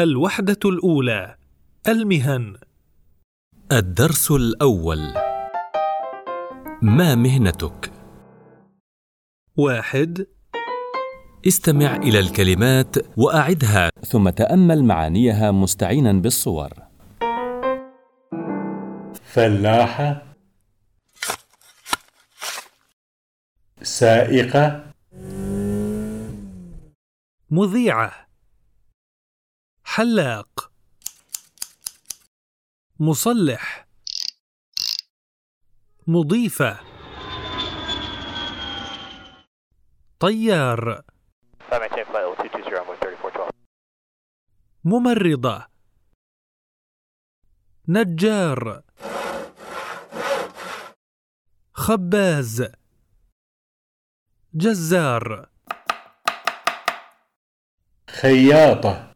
الوحدة الأولى المهن. الدرس الأول. ما مهنتك؟ واحد. استمع إلى الكلمات وأعدها ثم تأمل معانيها مستعينا بالصور. فلاحة. سائقة. مذيعة. حلاق. مصلح. مضيفة. طيار. Five maintain flight level 220 runway 3412. ممرضة. نجار. خباز. جزار. خياطة.